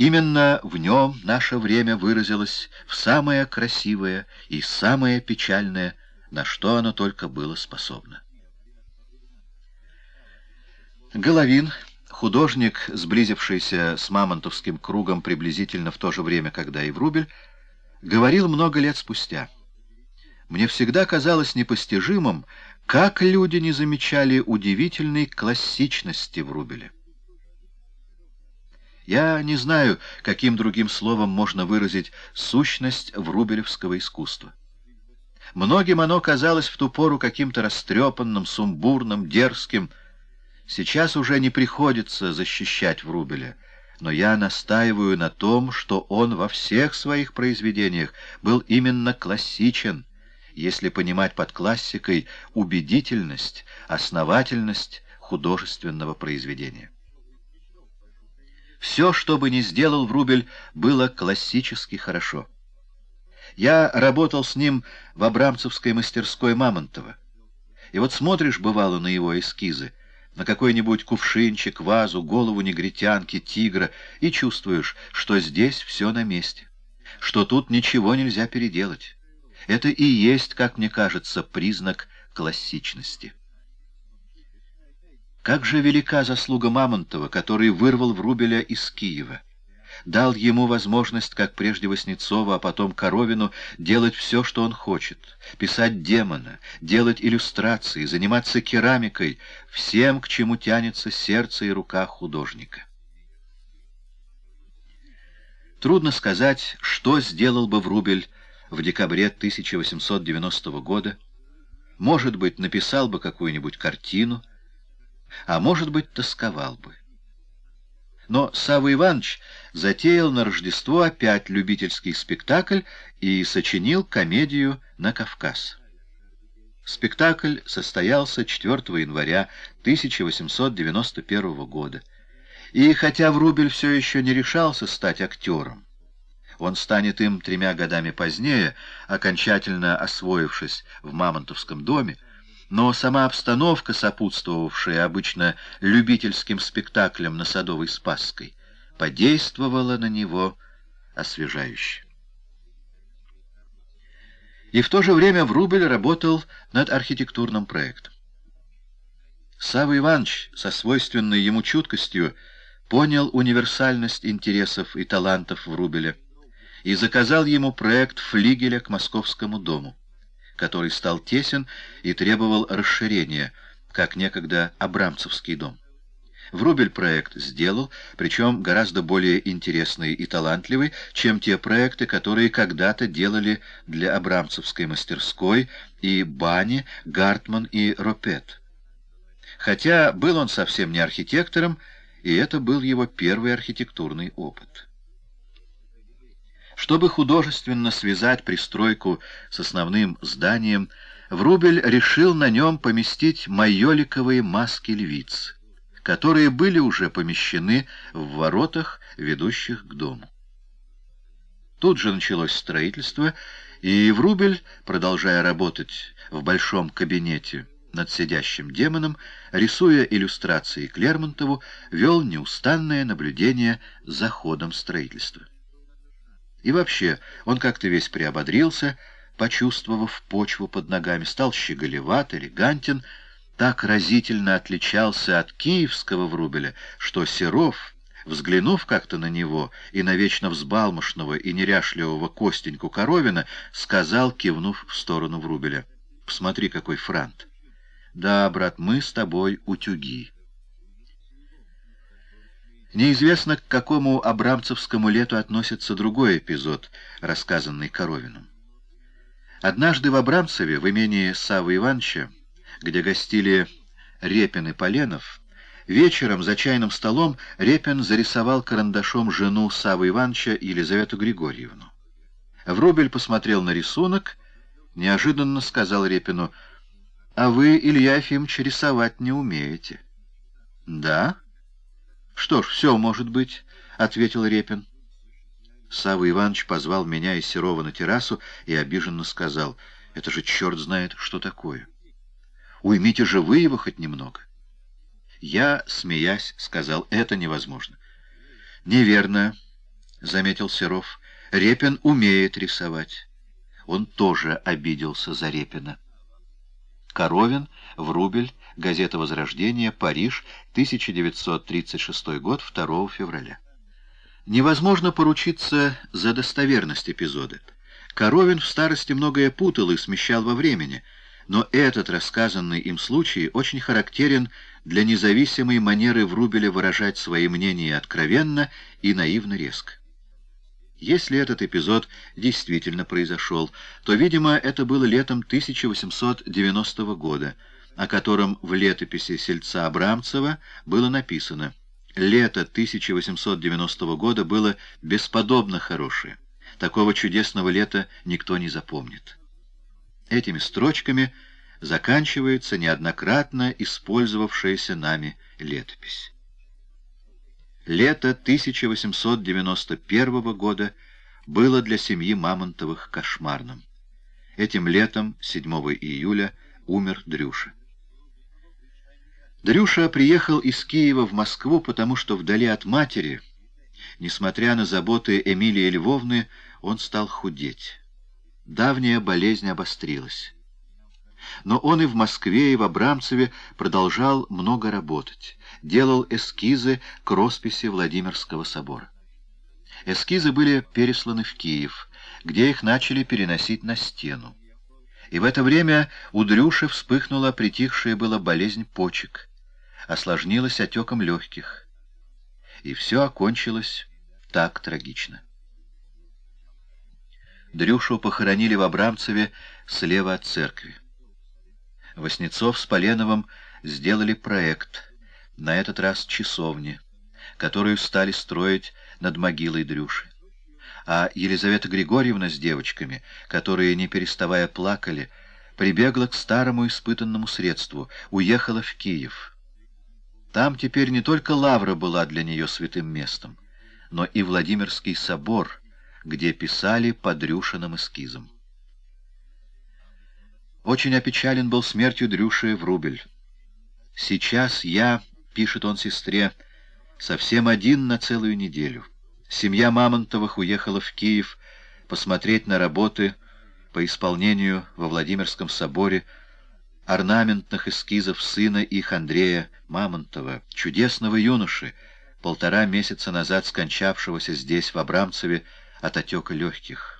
Именно в нем наше время выразилось в самое красивое и самое печальное, на что оно только было способно. Головин, художник, сблизившийся с мамонтовским кругом приблизительно в то же время, когда и Врубель, говорил много лет спустя. Мне всегда казалось непостижимым, как люди не замечали удивительной классичности Врубеля. Я не знаю, каким другим словом можно выразить сущность врубелевского искусства. Многим оно казалось в ту пору каким-то растрепанным, сумбурным, дерзким. Сейчас уже не приходится защищать Врубеля, но я настаиваю на том, что он во всех своих произведениях был именно классичен, если понимать под классикой убедительность, основательность художественного произведения. Все, что бы ни сделал Врубель, было классически хорошо. Я работал с ним в Абрамцевской мастерской Мамонтова. И вот смотришь, бывало, на его эскизы, на какой-нибудь кувшинчик, вазу, голову негритянки, тигра, и чувствуешь, что здесь все на месте, что тут ничего нельзя переделать. Это и есть, как мне кажется, признак классичности. Как же велика заслуга Мамонтова, который вырвал Врубеля из Киева, дал ему возможность, как прежде Васнецова, а потом Коровину, делать все, что он хочет, писать демона, делать иллюстрации, заниматься керамикой, всем, к чему тянется сердце и рука художника. Трудно сказать, что сделал бы Врубель в декабре 1890 года. Может быть, написал бы какую-нибудь картину, а может быть, тосковал бы. Но Савва Иванович затеял на Рождество опять любительский спектакль и сочинил комедию «На Кавказ». Спектакль состоялся 4 января 1891 года. И хотя Врубель все еще не решался стать актером, он станет им тремя годами позднее, окончательно освоившись в Мамонтовском доме, но сама обстановка, сопутствовавшая обычно любительским спектаклям на Садовой Спасской, подействовала на него освежающе. И в то же время Врубель работал над архитектурным проектом. Савва Иванович со свойственной ему чуткостью понял универсальность интересов и талантов Врубеля и заказал ему проект флигеля к Московскому дому который стал тесен и требовал расширения, как некогда Абрамцевский дом. Врубель проект сделал, причем гораздо более интересный и талантливый, чем те проекты, которые когда-то делали для Абрамцевской мастерской и бани Гартман и Ропет. Хотя был он совсем не архитектором, и это был его первый архитектурный опыт. Чтобы художественно связать пристройку с основным зданием, Врубель решил на нем поместить майоликовые маски львиц, которые были уже помещены в воротах, ведущих к дому. Тут же началось строительство, и Врубель, продолжая работать в большом кабинете над сидящим демоном, рисуя иллюстрации к Лермонтову, вел неустанное наблюдение за ходом строительства. И вообще, он как-то весь приободрился, почувствовав почву под ногами, стал щеголеват, элегантен, так разительно отличался от киевского Врубеля, что Серов, взглянув как-то на него и на вечно взбалмошного и неряшливого Костеньку Коровина, сказал, кивнув в сторону Врубеля, «Посмотри, какой франт!» «Да, брат, мы с тобой утюги». Неизвестно, к какому абрамцевскому лету относится другой эпизод, рассказанный Коровиным. Однажды в Абрамцеве, в имении Савы Ивановича, где гостили Репин и Поленов, вечером за чайным столом Репин зарисовал карандашом жену Савы Ивановича Елизавету Григорьевну. Врубель посмотрел на рисунок, неожиданно сказал Репину, «А вы, Илья Ефимович, рисовать не умеете». «Да?» «Что ж, все может быть», — ответил Репин. Савва Иванович позвал меня и Серова на террасу и обиженно сказал, «Это же черт знает, что такое. Уймите же вы его хоть немного». Я, смеясь, сказал, «Это невозможно». «Неверно. — заметил Серов. Репин умеет рисовать. Он тоже обиделся за Репина. Коровин, Врубель, газета «Возрождение», Париж, 1936 год, 2 февраля. Невозможно поручиться за достоверность эпизода. Коровин в старости многое путал и смещал во времени, но этот рассказанный им случай очень характерен для независимой манеры Врубеля выражать свои мнения откровенно и наивно резко. Если этот эпизод действительно произошел, то, видимо, это было летом 1890 года, о котором в летописи сельца Абрамцева было написано «Лето 1890 года было бесподобно хорошее. Такого чудесного лета никто не запомнит». Этими строчками заканчивается неоднократно использовавшаяся нами летопись. Лето 1891 года было для семьи Мамонтовых кошмарным. Этим летом, 7 июля, умер Дрюша. Дрюша приехал из Киева в Москву, потому что вдали от матери, несмотря на заботы Эмилии Львовны, он стал худеть. Давняя болезнь обострилась. Но он и в Москве, и в Абрамцеве продолжал много работать. Делал эскизы к росписи Владимирского собора. Эскизы были пересланы в Киев, где их начали переносить на стену. И в это время у Дрюши вспыхнула притихшая была болезнь почек, осложнилась отеком легких. И все окончилось так трагично. Дрюшу похоронили в Абрамцеве слева от церкви. Васнецов с Поленовым сделали проект, на этот раз часовни, которую стали строить над могилой Дрюши. А Елизавета Григорьевна с девочками, которые, не переставая, плакали, прибегла к старому испытанному средству, уехала в Киев. Там теперь не только Лавра была для нее святым местом, но и Владимирский собор, где писали по Дрюшиным эскизам. Очень опечален был смертью Дрюши Врубель. «Сейчас я, — пишет он сестре, — совсем один на целую неделю. Семья Мамонтовых уехала в Киев посмотреть на работы по исполнению во Владимирском соборе орнаментных эскизов сына их Андрея Мамонтова, чудесного юноши, полтора месяца назад скончавшегося здесь, в Абрамцеве, от отека легких».